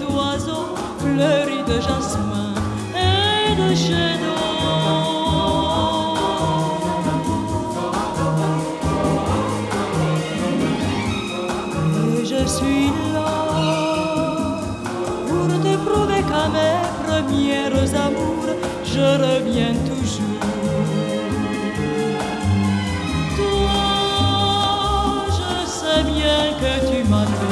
d'oiseaux fleuris de jasmin et de. Et je suis là pour te prouver qu'à mes premières amours, je reviens toujours. Toi, je sais bien que tu m'attends.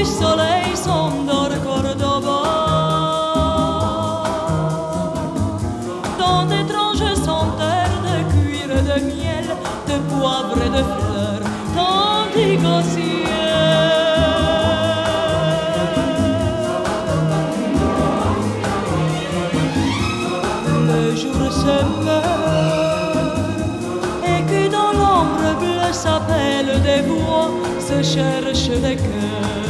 Du soleil s'endort Cordoba. Dans d'étranges senteurs de cuir de miel, de poivre et de fleurs, tandis qu'au ciel, le jour se meurt et que dans l'ombre bleue s'appellent des voix, se cherchent des cœurs.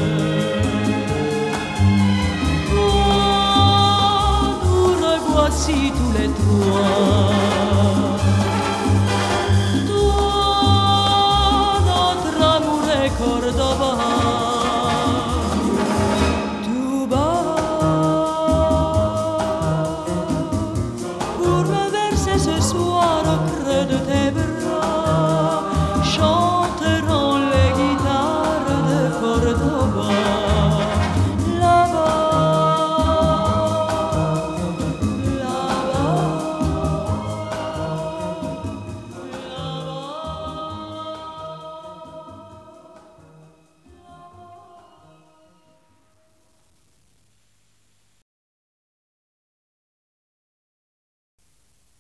Revoici tous les trois. Toi, notre amour est Cordoba.